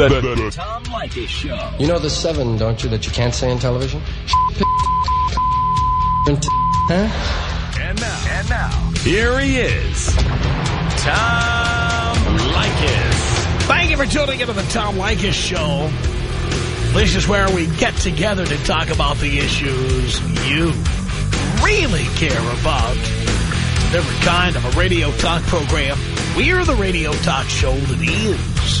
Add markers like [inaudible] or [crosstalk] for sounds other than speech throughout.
Tom Leykis Show. You know the seven, don't you, that you can't say on television? huh? And now, and now, here he is, Tom Leykis. Thank you for tuning into the Tom Leykis Show. This is where we get together to talk about the issues you really care about. Different kind of a radio talk program. We're the radio talk show that is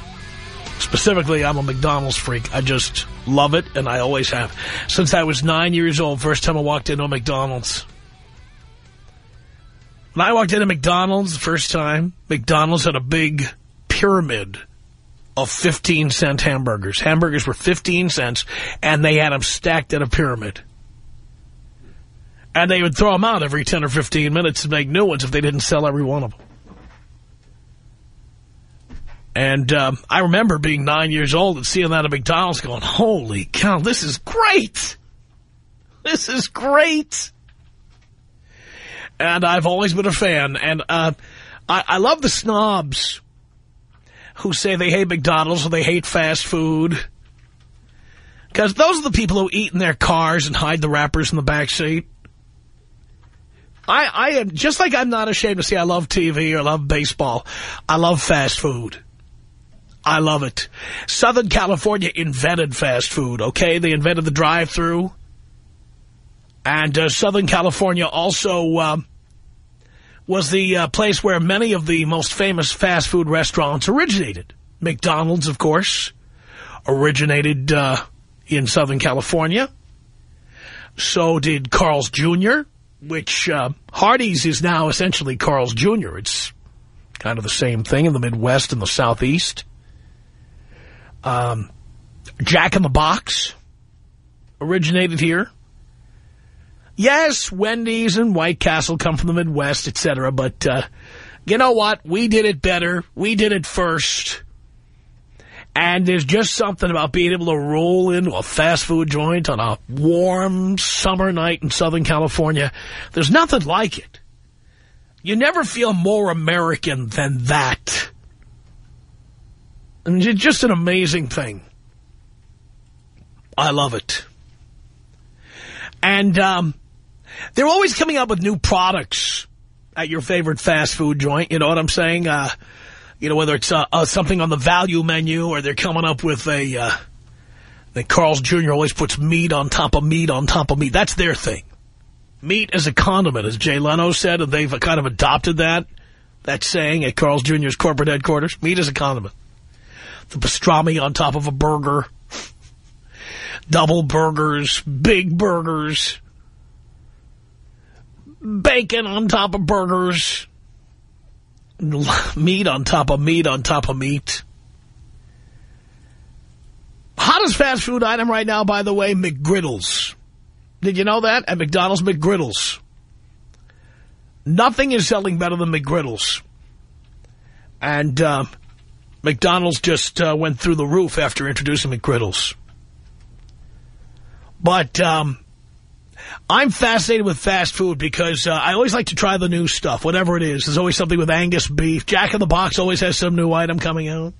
Specifically, I'm a McDonald's freak. I just love it, and I always have. Since I was nine years old, first time I walked into a McDonald's. When I walked into McDonald's the first time, McDonald's had a big pyramid of 15-cent hamburgers. Hamburgers were 15 cents, and they had them stacked in a pyramid. And they would throw them out every 10 or 15 minutes and make new ones if they didn't sell every one of them. And um, I remember being nine years old and seeing that at McDonald's going, holy cow, this is great. This is great. And I've always been a fan. And uh, I, I love the snobs who say they hate McDonald's or they hate fast food. Because those are the people who eat in their cars and hide the wrappers in the back seat. I, I am, just like I'm not ashamed to say I love TV or love baseball, I love fast food. I love it. Southern California invented fast food, okay? They invented the drive-through. And uh, Southern California also uh, was the uh, place where many of the most famous fast food restaurants originated. McDonald's, of course, originated uh, in Southern California. So did Carl's Jr., which uh, Hardee's is now essentially Carl's Jr. It's kind of the same thing in the Midwest and the Southeast. Um, Jack in the Box originated here. Yes, Wendy's and White Castle come from the Midwest, etc. But uh, you know what? We did it better. We did it first. And there's just something about being able to roll into a fast food joint on a warm summer night in Southern California. There's nothing like it. You never feel more American than that. It's just an amazing thing. I love it. And um, they're always coming up with new products at your favorite fast food joint. You know what I'm saying? Uh, you know, whether it's uh, uh, something on the value menu or they're coming up with a... Uh, that Carl's Jr. always puts meat on top of meat on top of meat. That's their thing. Meat as a condiment, as Jay Leno said, and they've kind of adopted that, that saying at Carl's Jr.'s corporate headquarters. Meat as a condiment the pastrami on top of a burger, double burgers, big burgers, bacon on top of burgers, [laughs] meat on top of meat on top of meat. Hottest fast food item right now, by the way, McGriddles. Did you know that? At McDonald's, McGriddles. Nothing is selling better than McGriddles. And uh, McDonald's just uh, went through the roof after introducing McGriddles. But um, I'm fascinated with fast food because uh, I always like to try the new stuff, whatever it is. There's always something with Angus beef. Jack in the Box always has some new item coming out.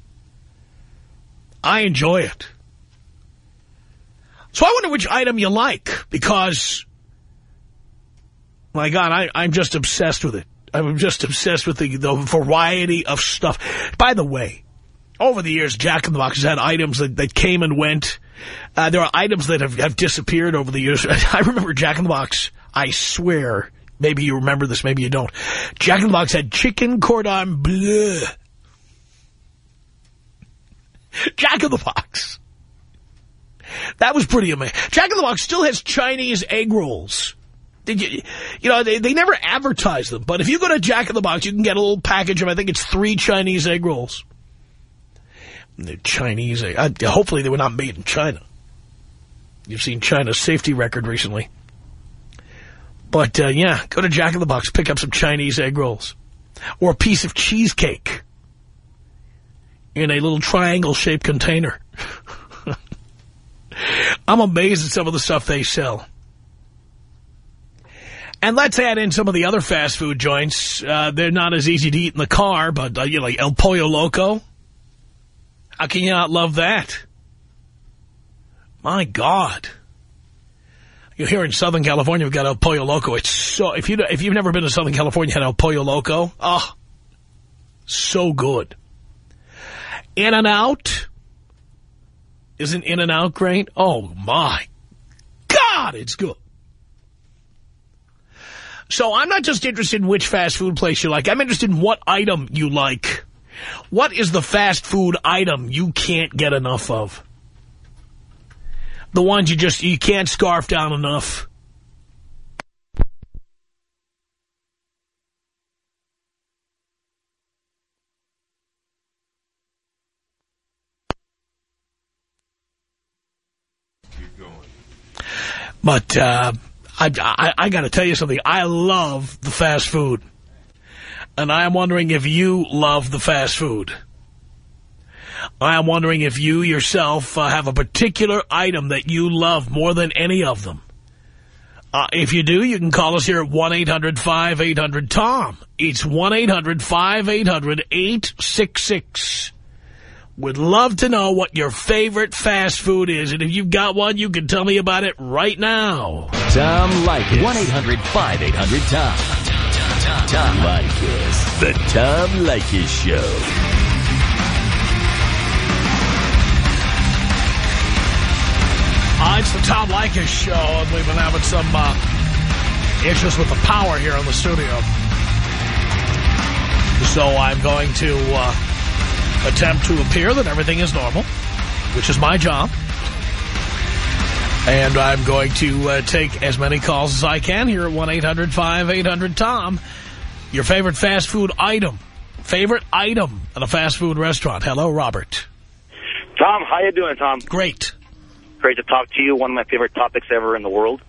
I enjoy it. So I wonder which item you like because, my God, I, I'm just obsessed with it. I'm just obsessed with the, the variety of stuff. By the way, over the years, Jack in the Box has had items that, that came and went. Uh, there are items that have, have disappeared over the years. [laughs] I remember Jack in the Box, I swear, maybe you remember this, maybe you don't. Jack in the Box had chicken cordon bleu. [laughs] Jack in the Box. That was pretty amazing. Jack in the Box still has Chinese egg rolls. Did you, you know, they, they never advertise them, but if you go to Jack in the Box, you can get a little package of, I think it's three Chinese egg rolls. They're Chinese. Uh, hopefully they were not made in China. You've seen China's safety record recently. But, uh, yeah, go to Jack in the Box, pick up some Chinese egg rolls. Or a piece of cheesecake in a little triangle-shaped container. [laughs] I'm amazed at some of the stuff they sell. And let's add in some of the other fast food joints. Uh, they're not as easy to eat in the car, but uh, you know, like El Pollo Loco. How can you not love that? My God. You're here in Southern California, we've got El Pollo Loco. It's so, if, you, if you've never been to Southern California had El Pollo Loco, oh, so good. In-N-Out. Isn't In-N-Out great? Oh, my God, it's good. So I'm not just interested in which fast food place you like. I'm interested in what item you like. What is the fast food item you can't get enough of? The ones you just, you can't scarf down enough. But uh, I, I, I got to tell you something. I love the fast food. And I am wondering if you love the fast food. I am wondering if you yourself uh, have a particular item that you love more than any of them. Uh, if you do, you can call us here at 1-800-5800-TOM. It's 1-800-5800-866. Would love to know what your favorite fast food is. And if you've got one, you can tell me about it right now. Tom Leykis. 1-800-5800-TOM. Tom Leykis. The Tom Leykis Show. Uh, it's the Tom Leykis Show, and we've been having some uh, issues with the power here in the studio. So I'm going to uh, attempt to appear that everything is normal, which is my job. And I'm going to uh, take as many calls as I can here at 1-800-5800-TOM. Your favorite fast food item. Favorite item at a fast food restaurant. Hello, Robert. Tom, how you doing, Tom? Great. Great to talk to you. One of my favorite topics ever in the world.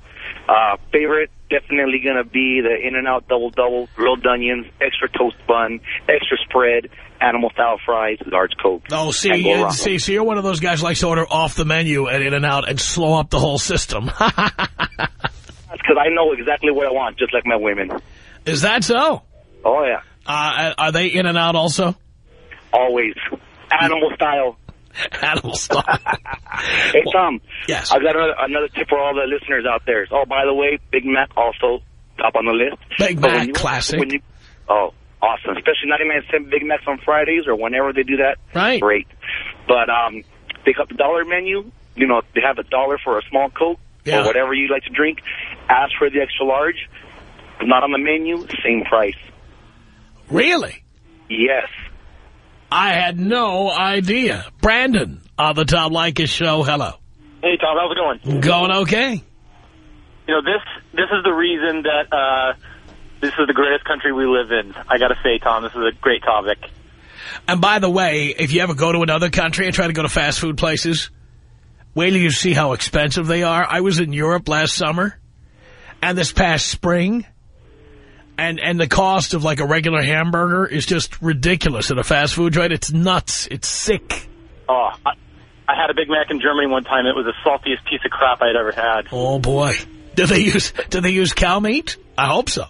Uh, favorite, definitely going to be the In-N-Out Double-Double, grilled onions, extra toast bun, extra spread, animal-style fries, large Coke. Oh, see, uh, see, so you're one of those guys who likes to order off the menu at In-N-Out and slow up the whole system. [laughs] That's because I know exactly what I want, just like my women. Is that so? Oh, yeah. Uh, are they in and out also? Always. Animal style. [laughs] Animal style. [laughs] hey, Tom. Yes. I've got another, another tip for all the listeners out there. Oh, by the way, Big Mac also top on the list. Big But Mac, you- classic. When you, oh, awesome. Especially 99 cent Big Macs on Fridays or whenever they do that. Right. Great. But um, pick up the dollar menu. You know, they have a dollar for a small Coke Yeah. or whatever you like to drink. Ask for the extra large. Not on the menu, same price. Really? Yes. I had no idea. Brandon on the Tom Leykis show. Hello. Hey, Tom, how's it going? Going okay? You know, this this is the reason that uh, this is the greatest country we live in. I got to say, Tom, this is a great topic. And by the way, if you ever go to another country and try to go to fast food places, wait till you see how expensive they are. I was in Europe last summer and this past spring, and, and the cost of like a regular hamburger is just ridiculous at a fast food joint. It's nuts. It's sick. Oh, I, I had a Big Mac in Germany one time. It was the saltiest piece of crap I had ever had. Oh, boy. Do they use, do they use cow meat? I hope so.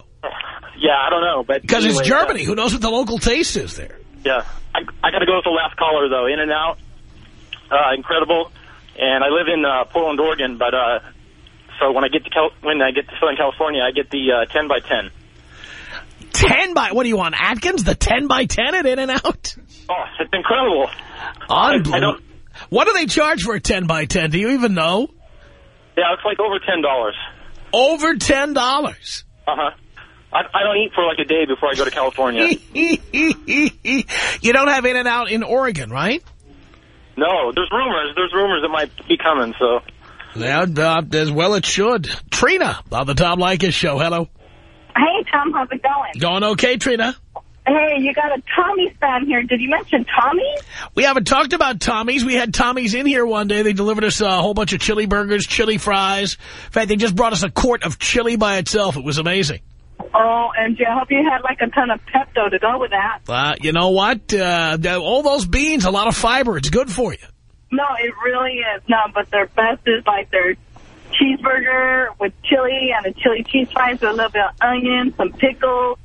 Yeah, I don't know, but Because anyway, it's Germany. Who knows what the local taste is there? yeah, I, I got to go with the last caller though. In-N-Out, uh, incredible. And I live in uh, Portland, Oregon, but uh, so when I get to Cal when I get to Southern California, I get the uh, 10 by 10. 10 by, what do you want, Atkins? The 10 by 10 at In-N-Out? Oh, it's incredible. Unbelievable. I don't- What do they charge for a 10 by 10? Do you even know? Yeah, it's like over ten dollars. Over $10. Uh huh. I, I don't eat for like a day before I go to California. [laughs] you don't have In-N-Out in Oregon, right? no, there's rumors. There's rumors it might be coming. So Yeah, uh, as well it should. Trina on the Tom Leykis show. Hello. Hey, Tom, how's it going? Going okay, Trina? Hey, you got a Tommy's fan here. Did you mention Tommy's? We haven't talked about Tommy's. We had Tommy's in here one day. They delivered us a whole bunch of chili burgers, chili fries. In fact, they just brought us a quart of chili by itself. It was amazing. Oh, and I hope you had like a ton of Pepto to go with that. Uh, you know what? Uh, all those beans, a lot of fiber. It's good for you. No, it really is. No, but their best is like their cheeseburger with chili and the chili cheese fries with a little bit of onion, some pickles,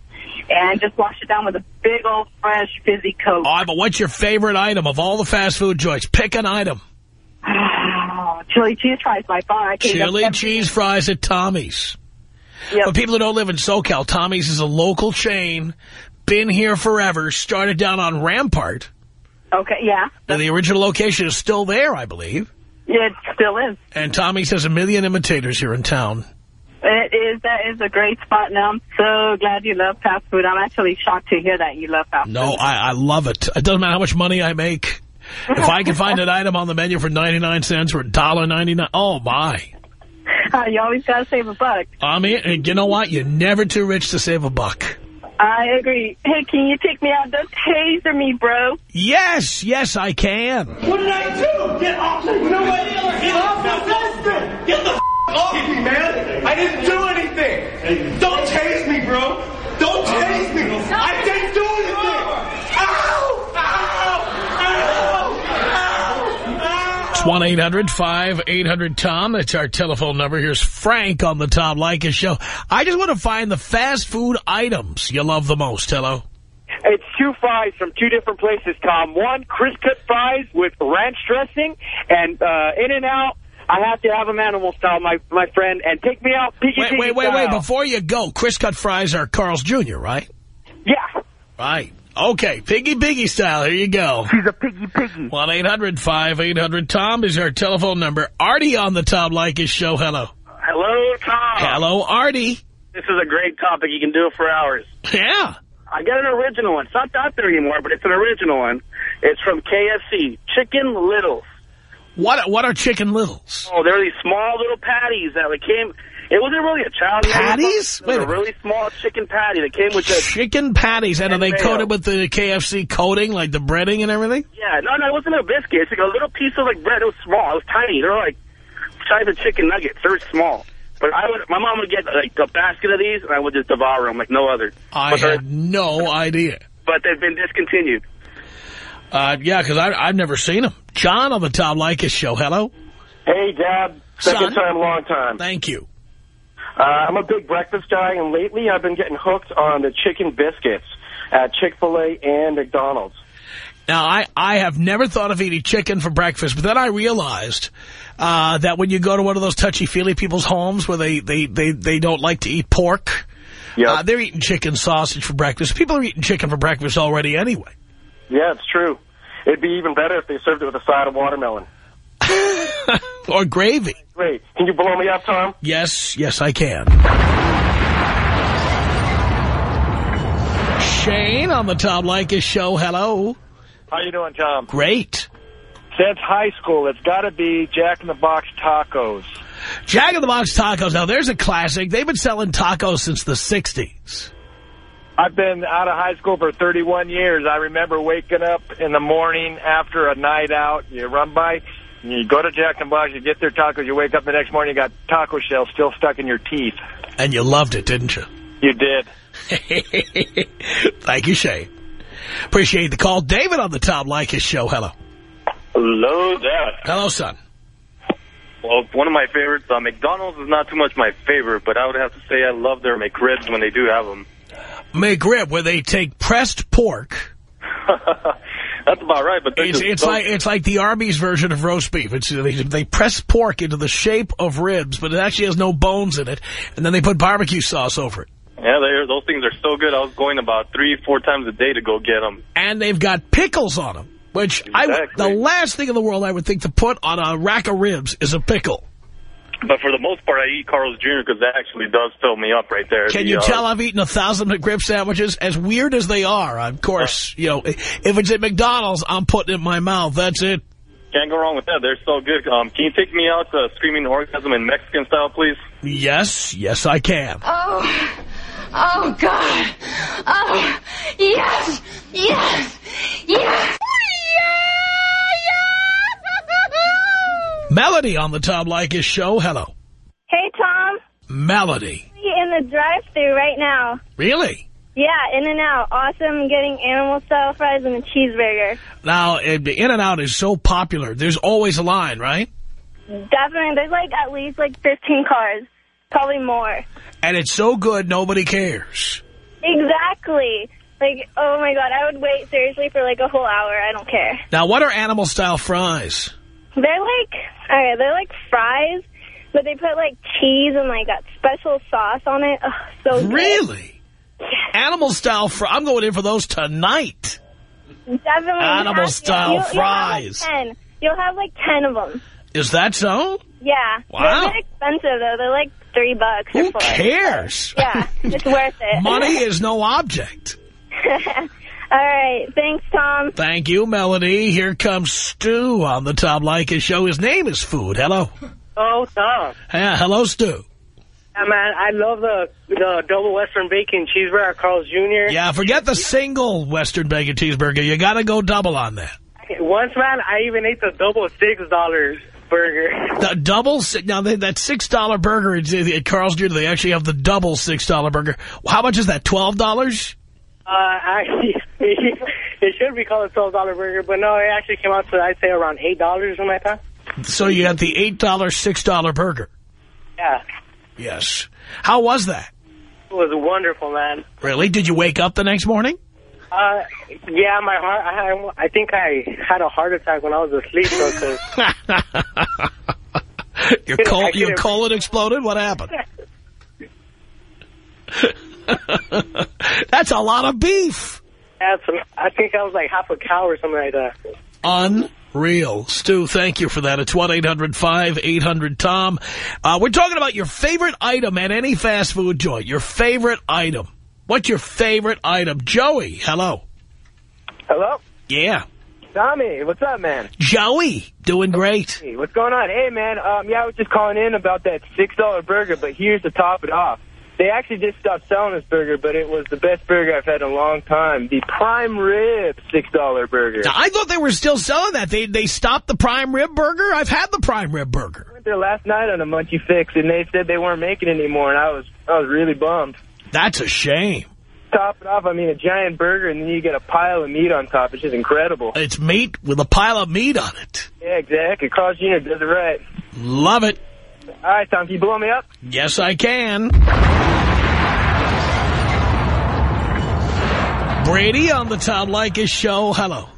and just wash it down with a big old fresh fizzy Coke. All right, but what's your favorite item of all the fast food joints? Pick an item. Oh, chili cheese fries by far. I can't Chili cheese fries at Tommy's. Yep. For people who don't live in SoCal, Tommy's is a local chain, been here forever, started down on Rampart. Okay, yeah. And the original location is still there, I believe. It still is. And Tommy's has a million imitators here in town. It is. That is a great spot, and I'm so glad you love fast food. I'm actually shocked to hear that you love fast No, food. I, I love it. It doesn't matter how much money I make. If I can [laughs] find an item on the menu for 99 cents or $1.99, oh, my. Uh, you always got to save a buck. I mean, you know what? You're never too rich to save a buck. I agree. Hey, can you take me out? Don't taser me, bro. Yes, yes, I can. What did I do? Get off me! You know what? Get off my husband! Get the f off me, man! I didn't do anything! Don't tase me, bro! Don't tase me! I didn't do anything! 1-800-5800-TOM. That's our telephone number. Here's Frank on the Tom Leykis show. I just want to find the fast food items you love the most. Hello? It's two fries from two different places, Tom. One, crisp-cut fries with ranch dressing, and uh, In-N-Out, I have to have them animal style, my my friend, and take me out Wait, wait, wait, wait. Before you go, CrissCut Fries are Carl's Jr., right? Yeah. Right. Okay, Piggy Piggy style. Here you go. She's a piggy piggy. 1-800-5800-TOM is our telephone number. Artie on the Tom Leykis show. Hello. Hello, Tom. Hello, Artie. This is a great topic. You can do it for hours. Yeah. I got an original one. It's not out there anymore, but it's an original one. It's from KFC. Chicken Littles. What What are Chicken Littles? Oh, they're these small little patties that like came... It wasn't really a child. Patties? It was Wait a a really small chicken patty that came with the... Chicken patties. And are they mayo. coated with the KFC coating, like the breading and everything? Yeah, no, no, it wasn't a biscuit. It's like a little piece of like bread. It was small. It was tiny. They were like size of chicken nuggets. They were small. But I would, my mom would get like a basket of these, and I would just devour them like no other. I but, they're- had no idea. but they've been discontinued. Uh, yeah, because I've never seen them. John on the Tom Leykis show. Hello. Hey, Dad. Second Son. time, long time. Thank you. Uh, I'm a big breakfast guy, and lately I've been getting hooked on the chicken biscuits at Chick-fil-A and McDonald's. Now, I, I have never thought of eating chicken for breakfast, but then I realized uh, that when you go to one of those touchy-feely people's homes where they, they, they, they don't like to eat pork, Yep. uh, they're eating chicken sausage for breakfast. People are eating chicken for breakfast already anyway. Yeah, it's true. It'd be even better if they served it with a side of watermelon. [laughs] or gravy. Great. Can you blow me up, Tom? Yes, yes, I can. Shane on the Tom Leykis show. Hello. How you doing, Tom? Great. Since high school, it's got to be Jack in the Box tacos. Jack in the Box tacos. Now, there's a classic. They've been selling tacos since the 60s. I've been out of high school for 31 years. I remember waking up in the morning after a night out. You run by, you go to Jack and the Box, you get their tacos. You wake up the next morning, you got taco shells still stuck in your teeth. And you loved it, didn't you? You did. [laughs] Thank you, Shane. Appreciate the call. David on the Tom Leykis show. Hello. Hello, Dad. Hello, son. Well, one of my favorites, uh, McDonald's is not too much my favorite, but I would have to say I love their McRibs when they do have them. McRib, where they take pressed pork. [laughs] That's about right, but It's, it's like it's like the Arby's version of roast beef. It's they, they press pork into the shape of ribs, but it actually has no bones in it, and then they put barbecue sauce over it. Yeah, those things are so good. I was going about three, four times a day to go get them. And they've got pickles on them, which I the last thing in the world I would think to put on a rack of ribs is a pickle. But for the most part, I eat Carl's Jr. because that actually does fill me up right there. Can The, you uh, tell I've eaten a thousand McRib sandwiches? As weird as they are, of course, you know, if it's at McDonald's, I'm putting it in my mouth. That's it. Can't go wrong with that. They're so good. Um, can you take me out to Screaming Orgasm in Mexican style, please? Yes, yes, I can. Oh, Oh, God. Oh, yes, yes, yes. Melody on the Tom Leykis show. Hello. Hey, Tom. Melody. In the drive-thru right now. Really? Yeah, In-N-Out. Awesome getting animal style fries and a cheeseburger. Now, uh, In-N-Out is so popular. There's always a line, right? Definitely. There's like at least like 15 cars. Probably more. And it's so good, nobody cares. Exactly. Like, oh my God, I would wait seriously for like a whole hour. I don't care. Now, what are animal-style fries? They're like, all right, they're like fries, but they put like cheese and like that special sauce on it. Oh, so good. Really? Animal-style fries. I'm going in for those tonight. Definitely. Animal have- style you'll, fries. You'll have, like 10. You'll have like 10 of them. Is that so? Yeah. Wow. They're a expensive though. They're like three bucks. or Who four. cares? Yeah, it's worth it. Money [laughs] is no object. [laughs] All right. Thanks, Tom. Thank you, Melody. Here comes Stu on the Tom Leykis show. His name is Food. Hello. [laughs] Oh, Tom. Yeah, hello, Stu. Yeah, man, I love the the double Western bacon cheeseburger at Carl's Jr. Yeah, forget the single Western bacon cheeseburger. You got to go double on that. Once, man, I even ate the double six dollars burger. The double, now that $6 burger at, at Carl's Jr., they actually have the double $6 burger. How much is that, $12? Uh, [laughs] I, it should be called a twelve dollar burger, but no, it actually came out to I'd say around eight dollars in my time. So you got the $8, $6 burger. Yeah, Yes. How was that? it was wonderful, man. Really? Did you wake up the next morning? Uh, yeah, my heart. I, I think I had a heart attack when I was asleep. 'cause [laughs] Your, col [laughs] your colon exploded? What happened? [laughs] That's a lot of beef. That's, I think I was like half a cow or something like that. Unreal. Stu, thank you for that. It's 1-800-5800-TOM. Uh, we're talking about your favorite item at any fast food joint. Your favorite item. What's your favorite item? Joey, hello. Hello? Yeah. Tommy, what's up, man? Joey, doing great. Hey, what's going on? Hey, man, um, yeah, I was just calling in about that $6 burger, but here's to top it off. They actually just stopped selling this burger, but it was the best burger I've had in a long time. The prime rib $6 burger. Now, I thought they were still selling that. They they stopped the prime rib burger. I've had the prime rib burger. I went there last night on a Munchie Fix, and they said they weren't making it anymore, and I was I was really bummed. That's a shame. Top it off, I mean, a giant burger, and then you get a pile of meat on top. It's just incredible. It's meat with a pile of meat on it. Yeah, exactly. Carl's Jr. does it right. Love it. All right, Tom, can you blow me up? Yes, I can. Brady on the Tom Leykis show. Hello.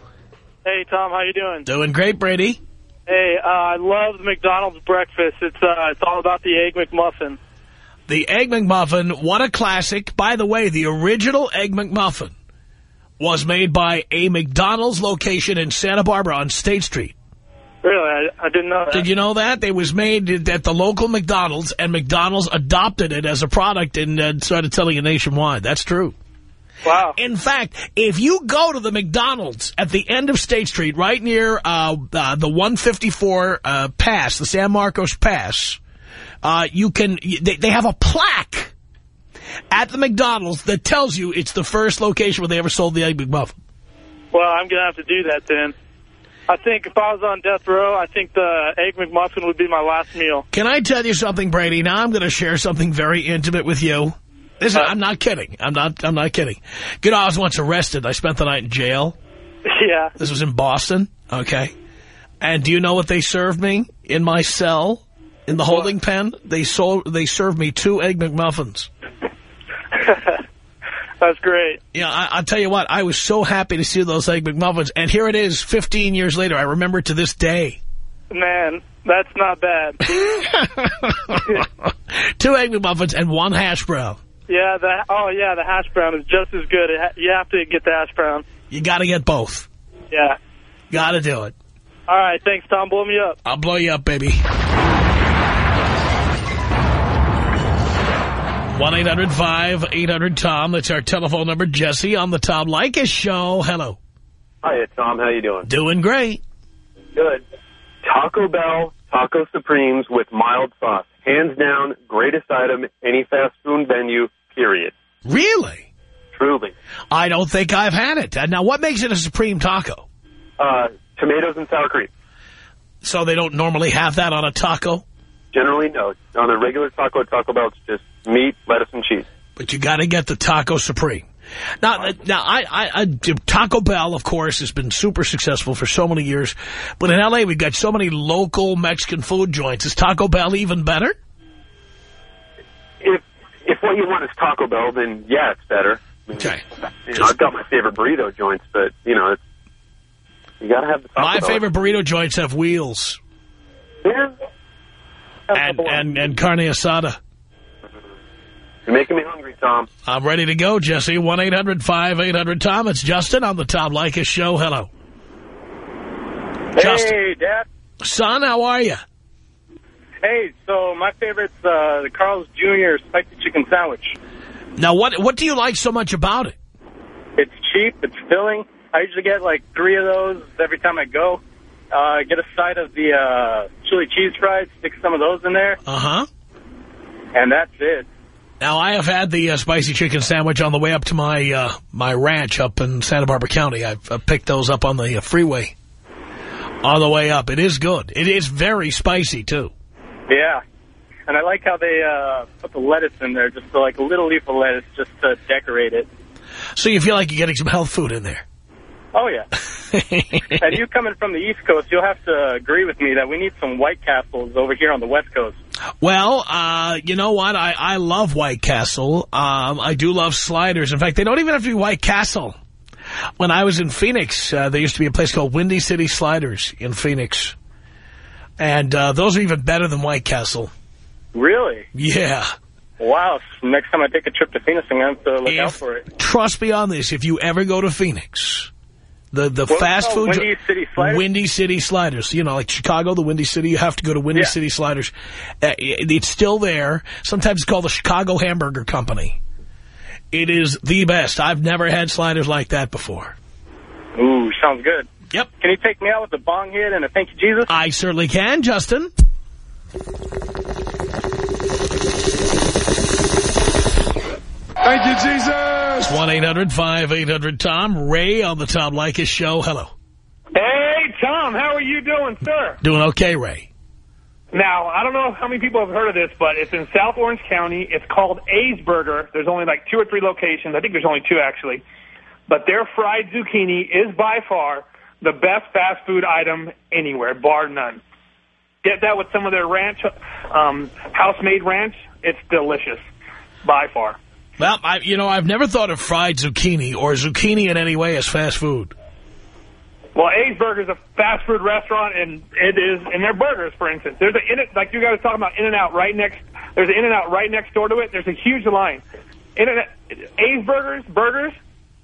Hey, Tom, how you doing? Doing great, Brady. Hey, uh, I love the McDonald's breakfast. It's uh, it's all about the Egg McMuffin. The Egg McMuffin, what a classic. By the way, the original Egg McMuffin was made by a McDonald's location in Santa Barbara on State Street. Really, I, I didn't know that. Did you know that? It was made at the local McDonald's, and McDonald's adopted it as a product and uh, started selling it nationwide. That's true. Wow. In fact, if you go to the McDonald's at the end of State Street, right near uh, uh, the 154 uh, pass, the San Marcos Pass, uh, you can. They, they have a plaque at the McDonald's that tells you it's the first location where they ever sold the Egg McMuffin. Well, I'm going to have to do that then. I think if I was on death row, I think the Egg McMuffin would be my last meal. Can I tell you something, Brady? Now I'm going to share something very intimate with you. This is, uh, I'm not kidding. I'm not. I'm not kidding. Know, I was once arrested. I spent the night in jail. [laughs] Yeah. This was in Boston. Okay. And do you know what they served me in my cell in the holding pen? They sold. They served me two egg McMuffins. [laughs] That's great. Yeah, I, I'll tell you what. I was so happy to see those egg McMuffins, and here it is, 15 years later. I remember it to this day. Man, that's not bad. [laughs] Two egg McMuffins and one hash brown. yeah, the oh yeah, the hash brown is just as good. It you have to get the hash brown. You got to get both. Yeah. Got to do it. All right, thanks, Tom. Blow me up. I'll blow you up, baby. 1-800-5800-TOM. That's our telephone number. Jesse on the Tom Leykis Show. Hello. Hi, Tom. How you doing? Doing great. Good. Taco Bell Taco Supremes with mild sauce. Hands down, greatest item, any fast food venue, period. Really? Truly. I don't think I've had it. Uh, Now, what makes it a supreme taco? Uh, tomatoes and sour cream. So they don't normally have that on a taco? Generally, no. On a regular taco at Taco Bell, it's just meat, lettuce, and cheese. But you got to get the Taco Supreme. Now, now I, I, I, Taco Bell, of course, has been super successful for so many years. But in L.A., we've got so many local Mexican food joints. Is Taco Bell even better? If if what you want is Taco Bell, then yeah, it's better. I mean, Okay. You know, I've got my favorite burrito joints, but, you know, it's, you got to have the Taco My Bell. favorite burrito joints have wheels. Yeah. And, and, and carne asada. You're making me hungry, Tom. I'm ready to go, Jesse. 1-800-5800-TOM. It's Justin on the Tom Leykis Show. Hello. Justin. Hey, Dad. Son, how are you? Hey, so my favorite's uh, the Carl's Jr. spicy chicken sandwich. Now, what what do you like so much about it? It's cheap. It's filling. I usually get like three of those every time I go. Uh, get a side of the uh, chili cheese fries, stick some of those in there, Uh-huh. and that's it. Now, I have had the uh, spicy chicken sandwich on the way up to my uh, my ranch up in Santa Barbara County. I've, I've picked those up on the uh, freeway on the way up. It is good. It is very spicy, too. Yeah. And I like how they uh, put the lettuce in there, just like a little leaf of lettuce just to decorate it. So you feel like you're getting some health food in there. Oh, yeah. [laughs] and you coming from the East Coast, you'll have to agree with me that we need some White Castles over here on the West Coast. Well, uh, you know what? I, I love White Castle. Um, I do love sliders. In fact, they don't even have to be White Castle. When I was in Phoenix, uh, there used to be a place called Windy City Sliders in Phoenix. And uh, those are even better than White Castle. Really? Yeah. Wow. Next time I take a trip to Phoenix, I'm going to have to look out for it. Trust me on this. If you ever go to Phoenix, the, the What was it fast called? food... Windy City Sliders? Windy City Sliders. You know, like Chicago, the Windy City, you have to go to Windy Yeah. City Sliders. Uh, it- it's still there. Sometimes it's called the Chicago Hamburger Company. It is the best. I've never had sliders like that before. Ooh, sounds good. Yep. Can you take me out with a bong hit and a thank you, Jesus? I certainly can, Justin. Thank you, Jesus. 1-800-5800-TOM. Ray on the Tom Leykis Show. Hello. Hey, Tom, how are you doing, sir? Doing okay, Ray. Now, I don't know how many people have heard of this, but it's in South Orange County. It's called A's Burger. There's only like two or three locations. I think there's only two, actually. But their fried zucchini is by far the best fast food item anywhere, bar none. Get that with some of their ranch, um, house-made ranch. It's delicious, by far. Well, I, you know, I've never thought of fried zucchini or zucchini in any way as fast food. Well, A's Burger is a fast food restaurant, and it is, and their burgers, for instance. There's a, in it, like you guys were talking about In-N-Out right next, there's an In-N-Out right next door to it. There's a huge line. In-N-Out, A's Burgers, burgers,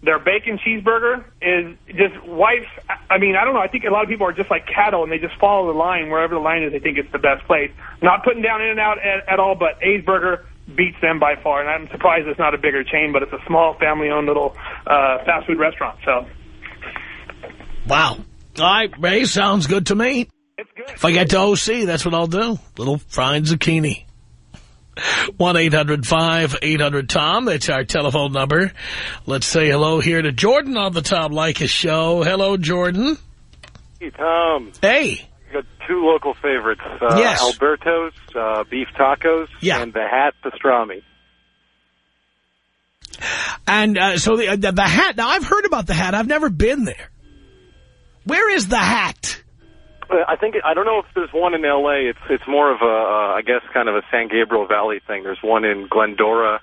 their bacon cheeseburger is just white. I mean, I don't know. I think a lot of people are just like cattle, and they just follow the line. Wherever the line is, they think it's the best place. Not putting down In-N-Out at, at all, but A's Burger beats them by far. And I'm surprised it's not a bigger chain, but it's a small family-owned little uh, fast food restaurant. So Wow. All right, Ray, sounds good to me. If I get to OC, that's what I'll do. Little fried zucchini. 1-800-5800-TOM. That's our telephone number. Let's say hello here to Jordan on the Tom Leykis Show. Hello, Jordan. Hey, Tom. Hey. Two local favorites. Uh, Yes. Alberto's uh, beef tacos Yeah. and the Hat pastrami. And uh, so the, the, the hat, now I've heard about the hat. I've never been there. Where is the hat? Uh, I think I don't know if there's one in L.A. It's it's more of a uh, I guess kind of a San Gabriel Valley thing. There's one in Glendora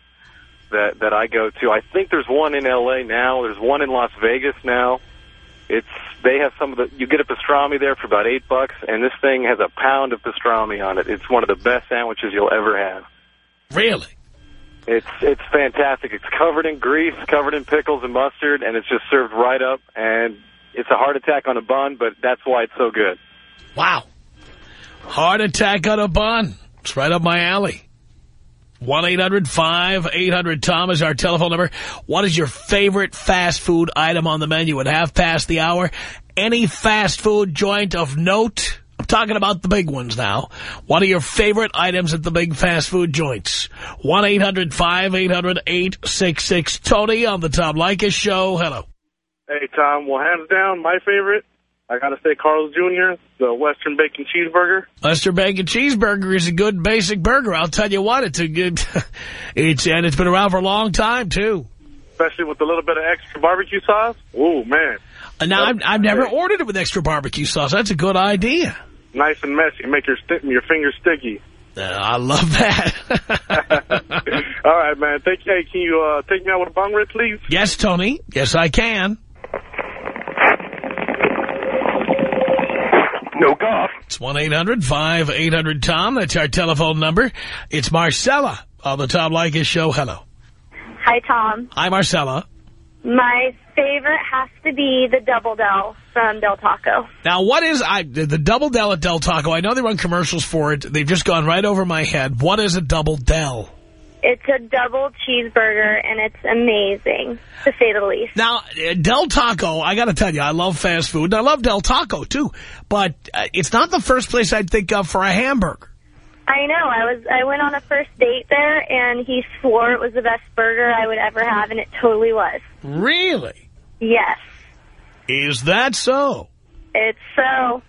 that that I go to. I think there's one in L.A. now. There's one in Las Vegas now. It's they have some of the you get a pastrami there for about eight bucks, and this thing has a pound of pastrami on it. It's one of the best sandwiches you'll ever have. Really? It's it's fantastic. It's covered in grease, covered in pickles and mustard, and it's just served right up. And it's a heart attack on a bun, but that's why it's so good. Wow. Heart attack on a bun. It's right up my alley. 1-800-5800-TOM is our telephone number. What is your favorite fast food item on the menu at half past the hour? Any fast food joint of note? I'm talking about the big ones now. What are your favorite items at the big fast food joints? 1-800-5800-866. Tony on the Tom Leykis Show. Hello. Hey, Tom. Well, hands down, my favorite, I got to say Carl's Jr., the Western Bacon Cheeseburger. Western Bacon Cheeseburger is a good basic burger. I'll tell you what, it's a good, [laughs] it's, and it's been around for a long time, too. Especially with a little bit of extra barbecue sauce. Oh, man. And now, I've, I've never ordered it with extra barbecue sauce. That's a good idea. Nice and messy. Make your, your fingers sticky. Uh, I love that. [laughs] All right, man. Thank you. Hey, can you uh, take me out with a bong rip, please? yes, Tony. Yes, I can. No golf. It's 1-800-5800-TOM. That's our telephone number. It's Marcella on the Tom Leykis Show. Hello. Hi, Tom. Hi, Marcella. My favorite has to be the Double Del from Del Taco. Now, what is I the the Double Del at Del Taco? I know they run commercials for it. They've just gone right over my head. What is a Double Del? It's a double cheeseburger, and it's amazing, to say the least. Now, uh, Del Taco, I got to tell you, I love fast food, and I love Del Taco, too. But uh, it's not the first place I'd think of for a hamburger. I know. I was. I went on a first date there, and he swore it was the best burger I would ever have, and it totally was. Really? Yes, Is that so? it's so.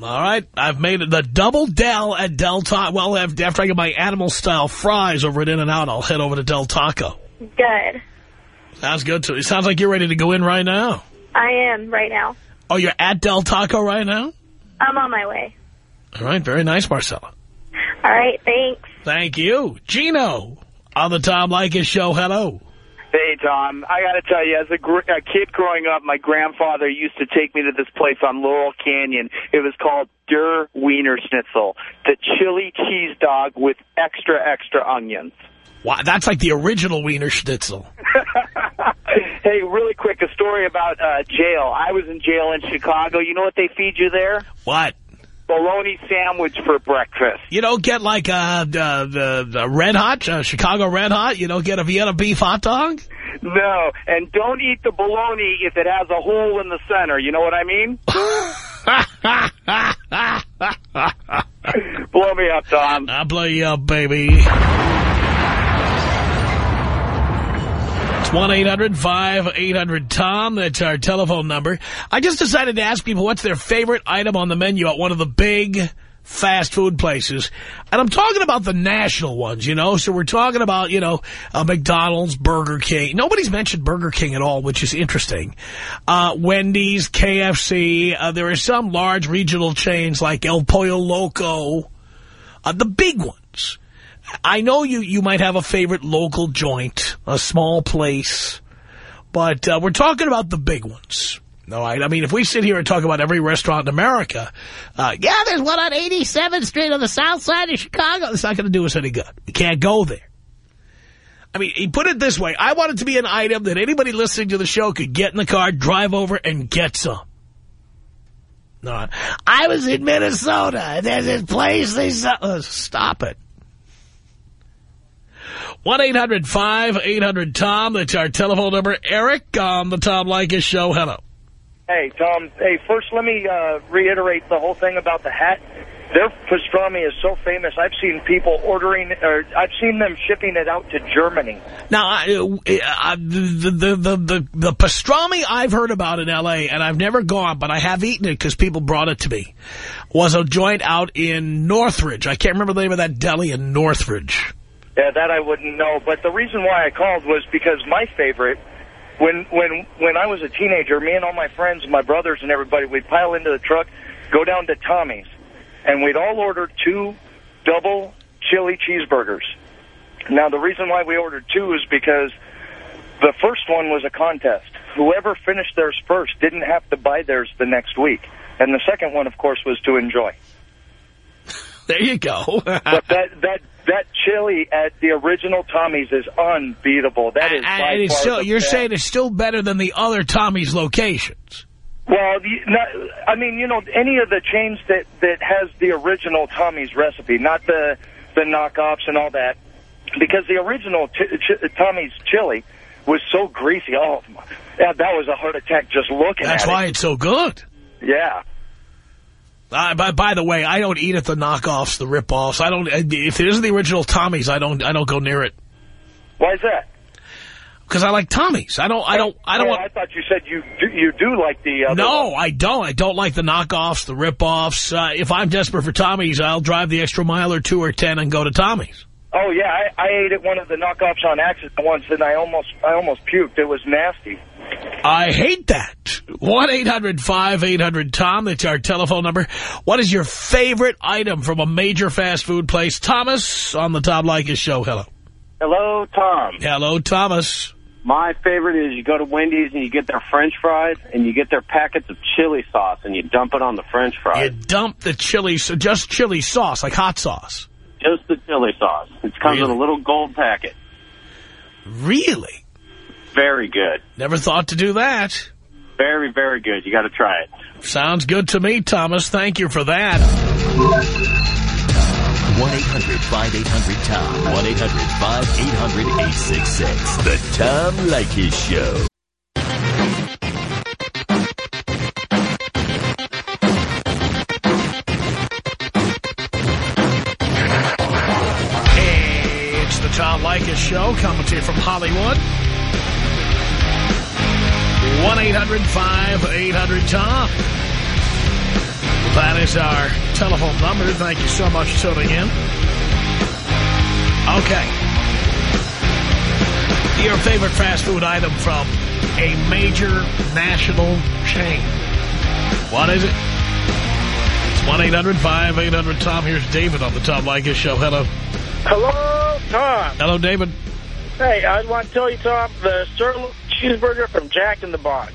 All right, I've made it the Double Del at Del Taco. Well, after I get my animal-style fries over at In-N-Out, I'll head over to Del Taco. Good. Sounds good to me. Sounds like you're ready to go in right now. I am right now. Oh, you're at Del Taco right now? I'm on my way. All right, very nice, Marcella. All right, thanks. Thank you. Gino, on the Tom Leykis Show, hello. Hey, Tom. I got to tell you, as a, gr a kid growing up, my grandfather used to take me to this place on Laurel Canyon. It was called Der Wienerschnitzel, the chili cheese dog with extra, extra onions. Wow, that's like the original Wienerschnitzel. [laughs] Hey, really quick, a story about uh, jail. I was in jail in Chicago. You know what they feed you there? What? Bologna sandwich for breakfast. You don't get like a, the, the, the Red Hot, uh, Chicago Red Hot? You don't get a Vienna beef hot dog? No, and don't eat the bologna if it has a hole in the center. You know what I mean? [laughs] Blow me up, Tom. I'll blow you up, baby. It's 1-800-5800-TOM. That's our telephone number. I just decided to ask people what's their favorite item on the menu at one of the big fast food places. And I'm talking about the national ones, you know. So we're talking about, you know, uh, McDonald's, Burger King. Nobody's mentioned Burger King at all, which is interesting. Uh, Wendy's, KFC. Uh, there are some large regional chains like El Pollo Loco. Uh, the big ones. I know you, you might have a favorite local joint, a small place, but uh, we're talking about the big ones. All right. I mean, if we sit here and talk about every restaurant in America, uh, yeah, there's one on 87th Street on the south side of Chicago. It's not going to do us any good. We can't go there. I mean, he put it this way. I want it to be an item that anybody listening to the show could get in the car, drive over, and get some. No, I was in Minnesota, and there's this place. They sell, uh, stop it. 1-800-5800-TOM. That's our telephone number. Eric on the Tom Leykis Show. Hello. Hey, Tom. Hey, first let me uh, reiterate the whole thing about the hat. Their pastrami is so famous. I've seen people ordering, or I've seen them shipping it out to Germany. Now, I, uh, the, the, the, the, the pastrami I've heard about in L.A., and I've never gone, but I have eaten it because people brought it to me, was a joint out in Northridge. I can't remember the name of that deli in Northridge. Yeah, that I wouldn't know. But the reason why I called was because my favorite, when when when I was a teenager, me and all my friends, my brothers and everybody, we'd pile into the truck, go down to Tommy's, and we'd all order two double chili cheeseburgers. Now, the reason why we ordered two is because the first one was a contest. Whoever finished theirs first didn't have to buy theirs the next week. And the second one, of course, was to enjoy. [laughs] There you go. but that that that chili at the original Tommy's is unbeatable. That is and it's still, you're best. saying it's still better than the other Tommy's locations. Well, the, not, I mean, you know, any of the chains that that has the original Tommy's recipe, not the the knockoffs and all that, because the original Tommy's chili was so greasy. Oh, yeah, that was a heart attack just looking That's at why it. it's so good. Yeah. Uh, by, by the way, I don't eat at the knockoffs, the rip-offs. I don't. If it isn't the original Tommy's, I don't. I don't go near it. Why is that? Because I like Tommy's. I don't. I don't. I don't. Oh, want, I thought you said you do, you do like the other no. I don't. I don't like the knockoffs, the rip-offs. Uh, if I'm desperate for Tommy's, I'll drive the extra mile or two or ten and go to Tommy's. Oh yeah, I, I ate at one of the knockoffs on accident once, and I almost I almost puked. It was nasty. I hate that. 1-800-5800-TOM. That's our telephone number. What is your favorite item from a major fast food place? Thomas on the Tom Leykis show. Hello. Hello, Tom. Hello, Thomas. My favorite is you go to Wendy's and you get their French fries and you get their packets of chili sauce and you dump it on the French fries. You dump the chili, so just chili sauce, like hot sauce. Just the chili sauce. It comes in a little gold packet. Really? Very good. Never thought to do that. Very, very good. You got to try it. Sounds good to me, Thomas. Thank you for that. 1-800-5800-TOM. 1-800-5800-866. The Tom Leykis Show. Hey, it's the Tom Leykis Show, coming to you from Hollywood. 1-800-5800-TOM. That is our telephone number. Thank you so much for tuning in. Okay. Your favorite fast food item from a major national chain. What is it? It's 1-800-5800-TOM. Here's David on the Tom Leykis Show. Hello. Hello, Tom. Hello, David. Hey, I want to tell you, Tom, the sirloin cheeseburger from Jack in the Box.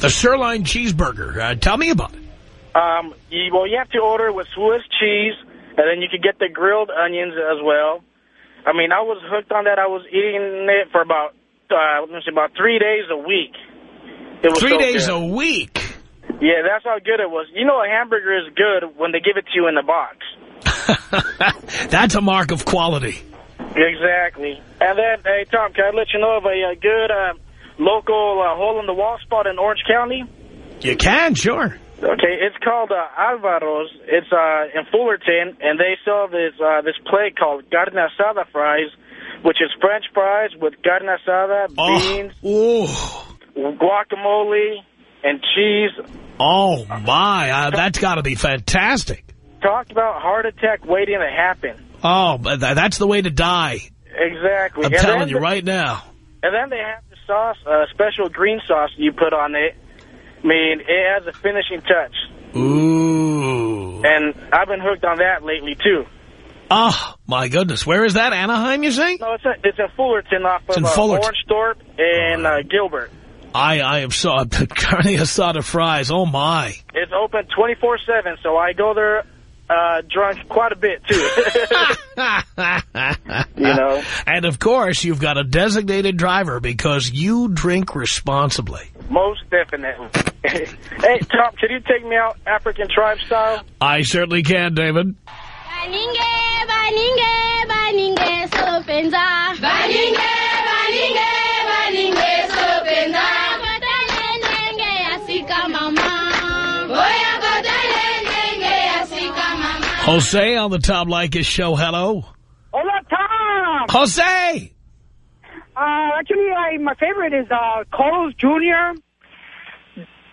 The sirloin cheeseburger. Uh, tell me about it. Um, you, well, you have to order with Swiss cheese, and then you can get the grilled onions as well. I mean, I was hooked on that. I was eating it for about, uh, let me see, about three days a week. It was Three so days good. a week. Yeah, that's how good it was. You know, a hamburger is good when they give it to you in the box. [laughs] That's a mark of quality. Exactly. And then, hey, Tom, can I let you know of a, uh good uh, local uh, hole-in-the-wall spot in Orange County? You can, sure. Okay, it's called uh, Alvaro's. It's uh, in Fullerton, and they sell this uh, this plate called carne asada fries, which is French fries with carne asada, beans, guacamole, and cheese. Oh, my. Uh, that's got to be fantastic. Talk about heart attack waiting to happen. Oh, but that's the way to die. Exactly. I'm And telling you the- right now. And then they have sauce, uh, special green sauce you put on it. I mean, it has a finishing touch. Ooh. And I've been hooked on that lately, too. Oh, my goodness. Where is that? Anaheim, you say? No, it's, a, it's in Fullerton off It's of uh, Fullerton. Orange and uh, Gilbert. I, I am so... [laughs] Carne asada fries. Oh, my. It's open 24-7, so I go there uh, drunk quite a bit, too. [laughs] you know? And, of course, you've got a designated driver because you drink responsibly. Most definitely. [laughs] hey, Tom, can you take me out African tribe style? I certainly can, David. Baninge, baninge, baninge, sopenza. Baninge, baninge, Jose on the Tom Leykis show. Hello. Hola, Tom. Jose. Uh, actually, I, my favorite is uh, Carlos Jr.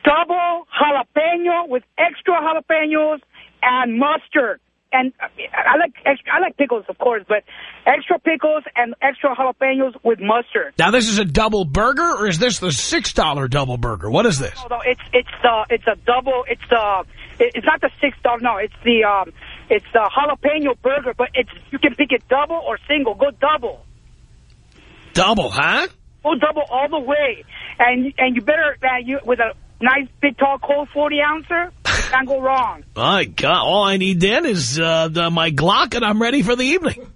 Double jalapeno with extra jalapenos and mustard. And uh, I like extra, I like pickles, of course, but extra pickles and extra jalapenos with mustard. Now, this is a double burger, or is this the $6 double burger? What is this? No, it's it's the it's a double it's the it- it's not the six dollar no it's the um it's the jalapeno burger but it's you can pick it double or single go double Double, huh? go double all the way and and you better uh, you with a nice big tall cold forty ouncer [laughs] you can't go wrong. My God, all I need then is uh, the, my Glock, and I'm ready for the evening.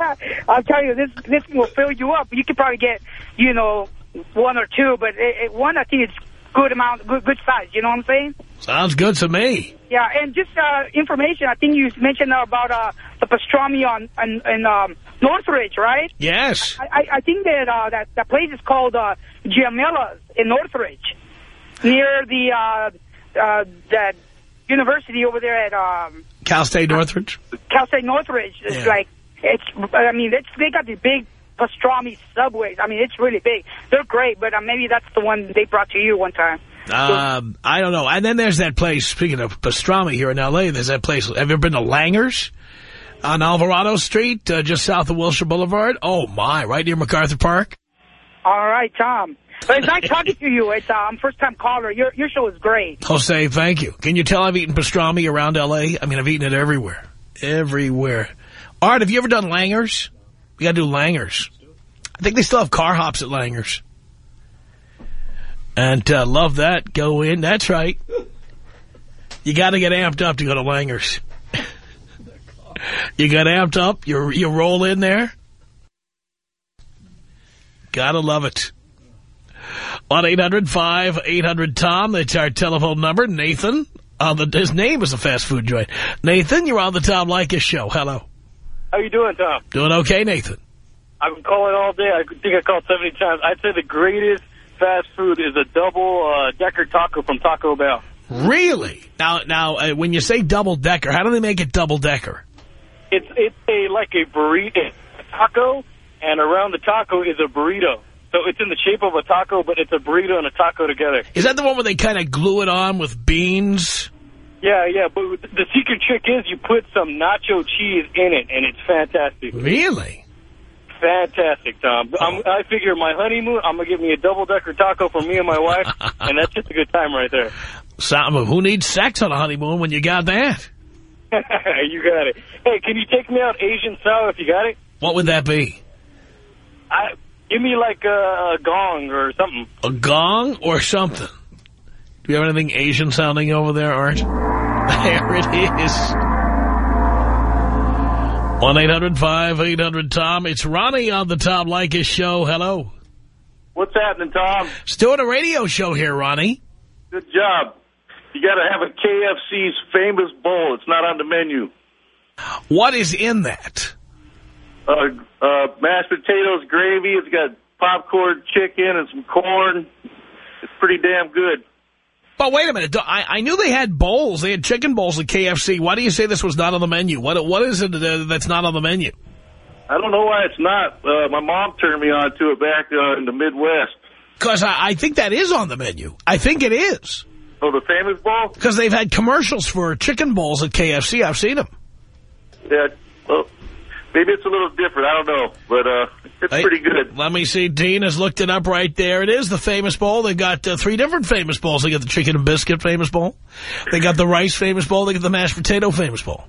[laughs] I'll tell you this this will fill you up. You could probably get you know one or two, but it, it, one I think it's good amount good good size. You know what I'm saying? Sounds good to me. Yeah, and just uh, information. I think you mentioned about uh, the pastrami on in, in um, Northridge, right? Yes. I, I- I think that uh, that that place is called uh, Giamella's in Northridge, near the uh, uh, that University over there at um, Cal State Northridge? Cal State Northridge. It's Yeah. like, it's, I mean, it's, they got these big pastrami subways. I mean, it's really big. They're great, but uh, maybe that's the one they brought to you one time. Um, I don't know. And then there's that place, speaking of pastrami here in L.A., there's that place. Have you ever been to Langer's on Alvarado Street, uh, just south of Wilshire Boulevard? Oh, my, right near MacArthur Park? All right, Tom. But it's nice [laughs] talking to you. It's, I'm first-time caller. Your, your show is great. Jose, thank you. Can you tell I've eaten pastrami around L.A.? I mean, I've eaten it everywhere. Everywhere. Art, have you ever done Langers? We got to do Langers. I think they still have car hops at Langers. And uh, love that. Go in. That's right. You got to get amped up to go to Langers. you got amped up. You you roll in there. Gotta love it. On 800-5800-TOM, that's our telephone number. Nathan, uh, the, his name is a fast food joint. Nathan, you're on the Tom Leykis show. Hello. How you doing, Tom? Doing okay, Nathan? I've been calling all day. I think I called 70 times. I'd say the greatest fast food is a double uh, decker taco from Taco Bell. Really? Now, now, uh, when you say double-decker, how do they make it double-decker? It's it's a like a burrito taco, and around the taco is a burrito. So it's in the shape of a taco, but it's a burrito and a taco together. Is that the one where they kind of glue it on with beans? Yeah, yeah. But the secret trick is you put some nacho cheese in it, and it's fantastic. Really? Fantastic, Tom. I figure my honeymoon, I'm going to give me a double-decker taco for me and my wife, [laughs] and that's just a good time right there. Some, who needs sex on a honeymoon when you got that? [laughs] you got it. Hey, can you take me out Asian style if you got it? What would that be? I, give me like a, a gong or something. A gong or something? Do you have anything Asian sounding over there, Art? [laughs] There it is. 1-800-5800-TOM. It's Ronnie on the Tom Leykis show. Hello. What's happening, Tom? It's doing a radio show here, Ronnie. Good job. You got to have a KFC's famous bowl. It's not on the menu. What is in that? Uh, uh, mashed potatoes, gravy. It's got popcorn, chicken, and some corn. It's pretty damn good. But wait a minute. I, I knew they had bowls. They had chicken bowls at KFC. Why do you say this was not on the menu? What What is it that's not on the menu? I don't know why it's not. Uh, my mom turned me on to it back uh, in the Midwest. Because I, I think that is on the menu. I think it is. Oh, the famous bowl? Because they've had commercials for chicken bowls at KFC. I've seen them. Yeah, well, maybe it's a little different. I don't know, but uh, it's Hey, pretty good. Let me see. Dean has looked it up right there. It is the famous bowl. They've got uh, three different famous bowls. They got the chicken and biscuit famous bowl. They got the rice famous bowl. They got the mashed potato famous bowl.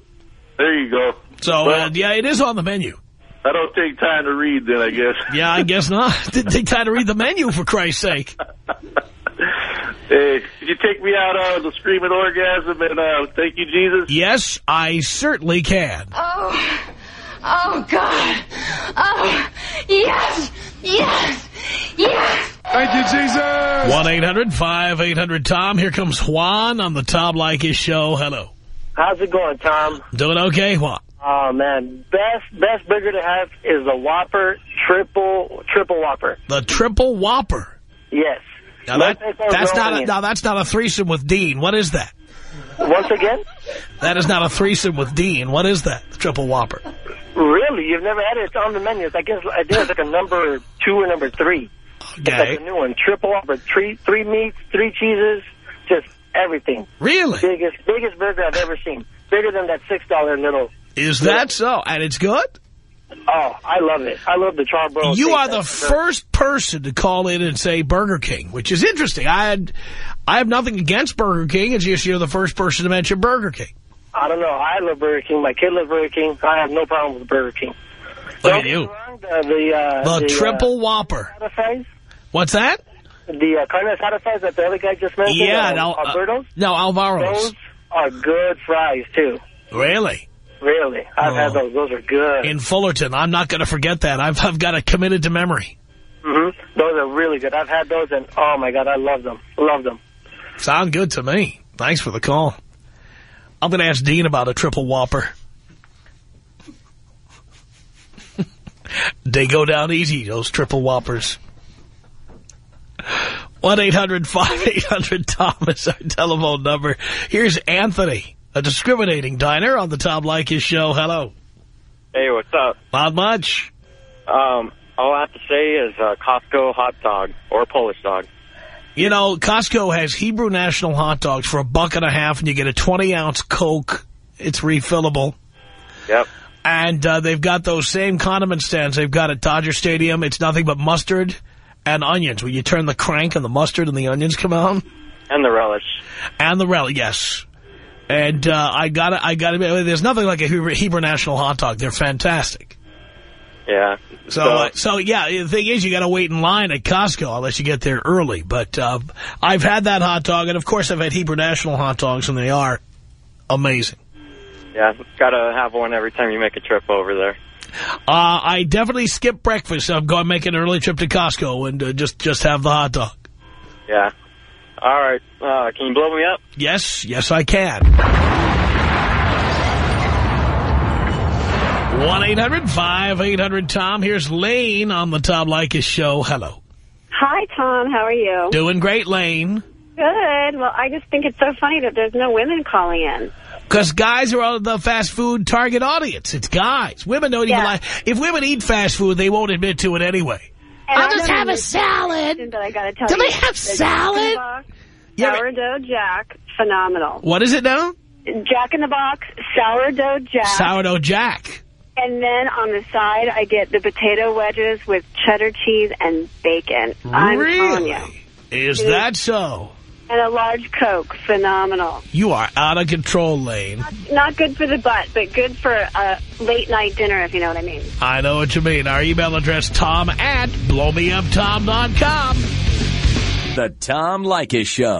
There you go. So, uh, yeah, it is on the menu. I don't take time to read then, I guess. [laughs] Yeah, I guess not. [laughs] Didn't take time to read the menu, for Christ's sake. [laughs] Hey, could you take me out on the screaming orgasm and uh, thank you, Jesus? Yes, I certainly can. Oh, oh God. Oh, yes, yes, yes. Thank you, Jesus. 1-800-5800-TOM. Here comes Juan on the Tom Leykis show. Hello. How's it going, Tom? Doing okay, Juan? Oh man, best best burger to have is the Whopper triple triple Whopper. The triple Whopper. Yes. Now that, that's not a, now that's not a threesome with Dean. What is that? Once again, That is not a threesome with Dean. What is that? The triple Whopper. Really, you've never had it? It's on the menu. It's, I guess I think it's like a number two or number three. Okay. It's like a new one, triple Whopper, three three meats, three cheeses, just everything. Really? Biggest biggest burger I've ever seen. Bigger than that six dollar little. Is that so? And it's good? Oh, I love it. I love the charbroiled. You are the first person to call in and say Burger King, which is interesting. I had, I have nothing against Burger King. It's just you're the first person to mention Burger King. I don't know. I love Burger King. My kid loves Burger King. I have no problem with Burger King. Look Don't at you. wrong, The, the, uh, The triple Whopper. Uh, fries, What's that? the uh, carne asada fries that the other guy just mentioned. Yeah, uh, no, uh, Alberto's. no, Alvaro's. Those are good fries, too. Really? Really. I've had Oh. those. Those are good. In Fullerton. I'm not going to forget that. I've, I've got it committed to memory. hmm Those are really good. I've had those, and oh, my God, I love them. Love them. Sound good to me. Thanks for the call. I'm going to ask Dean about a triple whopper. they go down easy, those triple whoppers. 1-800-5800-TOM is our telephone number. Here's Anthony, a discriminating diner on the Tom Leykis show. Hello. Hey, what's up? Not much. Um, all I have to say is uh, Costco hot dog or Polish dog. You know, Costco has Hebrew National hot dogs for a buck and a half, and you get a 20-ounce Coke. It's refillable. Yep. And uh, they've got those same condiment stands they've got at Dodger Stadium. It's nothing but mustard and onions. When you turn the crank and the mustard and the onions come out. And the relish. And the relish, yes. And uh, I got I got to There's nothing like a Hebrew, Hebrew National hot dog. They're fantastic. Yeah. So, uh, so yeah, the thing is, you got to wait in line at Costco unless you get there early. But uh, I've had that hot dog, and of course I've had Hebrew National hot dogs, and they are amazing. Yeah, got to have one every time you make a trip over there. Uh, I definitely skip breakfast. I'm going to make an early trip to Costco and uh, just, just have the hot dog. Yeah. All right. Uh, can you blow me up? Yes, yes I can. 1-800-5800-TOM. Here's Lane on the Tom Leykis show. Hello. Hi, Tom. How are you? Doing great, Lane. Good. Well, I just think it's so funny that there's no women calling in. Because guys are all the fast food target audience. It's guys. Women don't even like... If women eat fast food, they won't admit to it anyway. And I'll I just have a salad. But I got to tell Do you, they have salad? Jack in the sourdough Jack, phenomenal. What is it now? Jack in the Box, sourdough Jack. Sourdough Jack. And then on the side, I get the potato wedges with cheddar cheese and bacon. I'm telling Really? you. Is It is- that so? And a large Coke, phenomenal. You are out of control, Lane. Not good for the butt, but good for a late-night dinner, if you know what I mean. I know what you mean. Our email address, tom at blowmeuptom.com. The Tom Leykis Show.